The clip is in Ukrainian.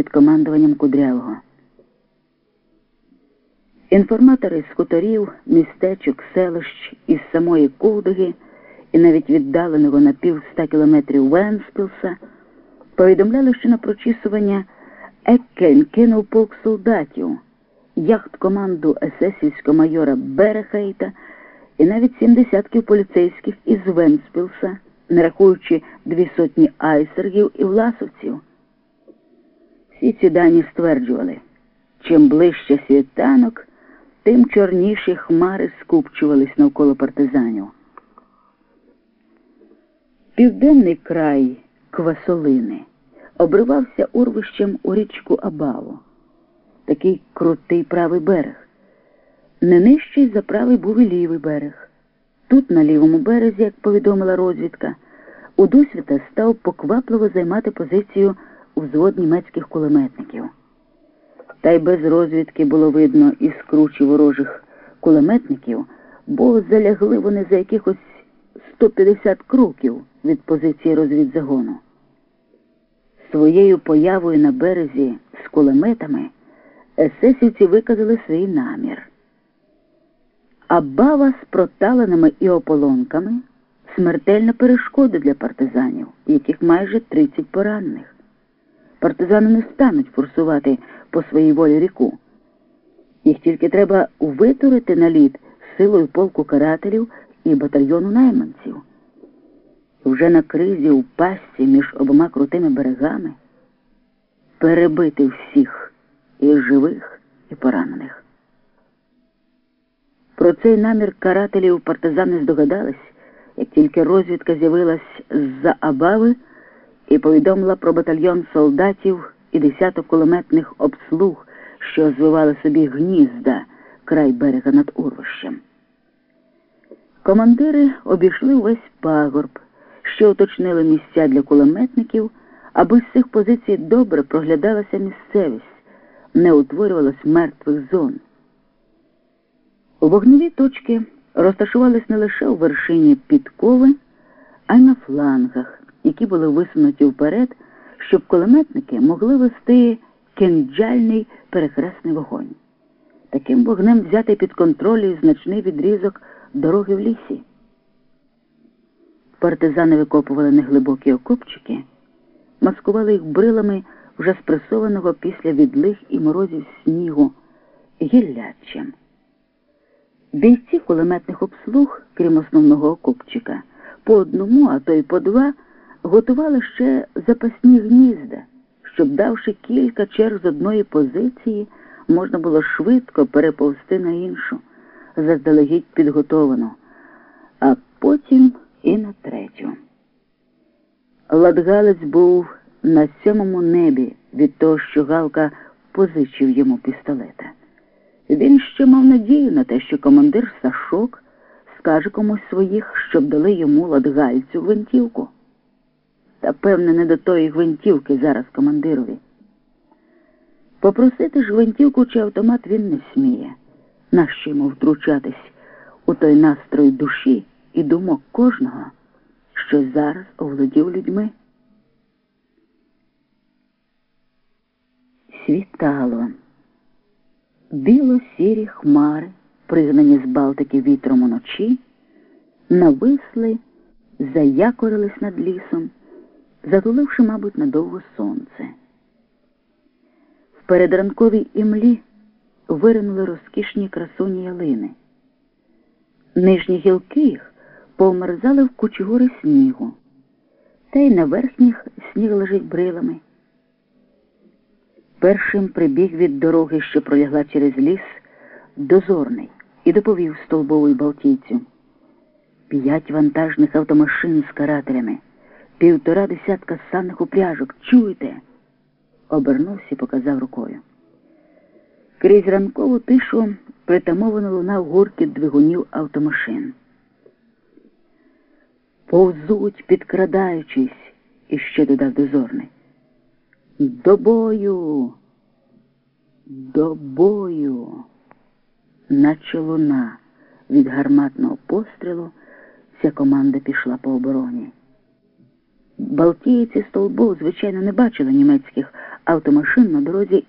під командуванням Кудрявого. Інформатори з хуторів, містечок, селищ із самої Кулдуги і навіть віддаленого на пів ста кілометрів Венспілса повідомляли, що на прочісування Еккен кинув полк солдатів, яхт-команду есесівського майора Берехейта і навіть сім десятків поліцейських із Венспілса, не рахуючи дві сотні айсергів і власовців. Всі ці дані стверджували, чим ближче світанок, тим чорніші хмари скупчувались навколо партизанів. Південний край Квасолини обривався урвищем у річку Абаву. Такий крутий правий берег. Не нижчий за правий був і лівий берег. Тут, на лівому березі, як повідомила розвідка, у досвіта став поквапливо займати позицію взвод німецьких кулеметників. Та й без розвідки було видно із кручі ворожих кулеметників, бо залягли вони за якихось 150 кроків від позиції розвідзагону. Своєю появою на березі з кулеметами есесівці виказали свій намір. А бава з проталеними і ополонками смертельна перешкода для партизанів, яких майже 30 поранених. Партизани не стануть форсувати по своїй волі ріку. Їх тільки треба витурити на лід силою полку карателів і батальйону найманців. Вже на кризі у пастці між обома крутими берегами перебити всіх і живих, і поранених. Про цей намір карателів партизани здогадались, як тільки розвідка з'явилась з-за Абави і повідомила про батальйон солдатів і десяток кулеметних обслуг, що звивали собі гнізда край берега над урвищем. Командири обійшли увесь пагорб, що уточнили місця для кулеметників, аби з цих позицій добре проглядалася місцевість, не утворювалось мертвих зон. У вогневі точки розташувались не лише у вершині підкови, а й на флангах, які були висунуті вперед, щоб кулеметники могли вести кенджальний перехресний вогонь. Таким вогнем взяти під контроль значний відрізок дороги в лісі. Партизани викопували неглибокі окопчики, маскували їх брилами вже спресованого після відлих і морозів снігу гіллячем. Бійці кулеметних обслуг, крім основного окопчика, по одному, а то й по два, готували ще запасні гнізда, щоб, давши кілька черг з одної позиції, можна було швидко переповзти на іншу, заздалегідь підготовану, а потім і на третю. Ладгалець був на сьомому небі від того, що Галка позичив йому пістолета. Він ще мав надію на те, що командир Сашок скаже комусь своїх, щоб дали йому ладгальцю гвинтівку. Та, певне, не до тої гвинтівки зараз командирові. Попросити ж гвинтівку чи автомат він не сміє. Нащо йому втручатись у той настрой душі і думок кожного, що зараз оволодів людьми. Світало. Біло-сірі хмари, пригнані з Балтики вітром уночі, нависли, заякорились над лісом, затуливши, мабуть, надовго сонце. В передранковій імлі виринули розкішні красуні ялини. Нижні гілки їх повмерзали в кучугури снігу, та й на верхніх сніг лежить брилами. Першим прибіг від дороги, що пролягла через ліс, дозорний і доповів столбовою балтійцю. П'ять вантажних автомашин з карателями, півтора десятка санних упряжок. Чуєте? Обернувся і показав рукою. Крізь ранкову тишу притамовано лунав гуркіт двигунів автомашин. Повзуть, підкрадаючись, іще додав дозорний. До бою, до бою, наче луна від гарматного пострілу вся команда пішла по обороні. Балтійці столбов, звичайно, не бачили німецьких Автомашин на дорозі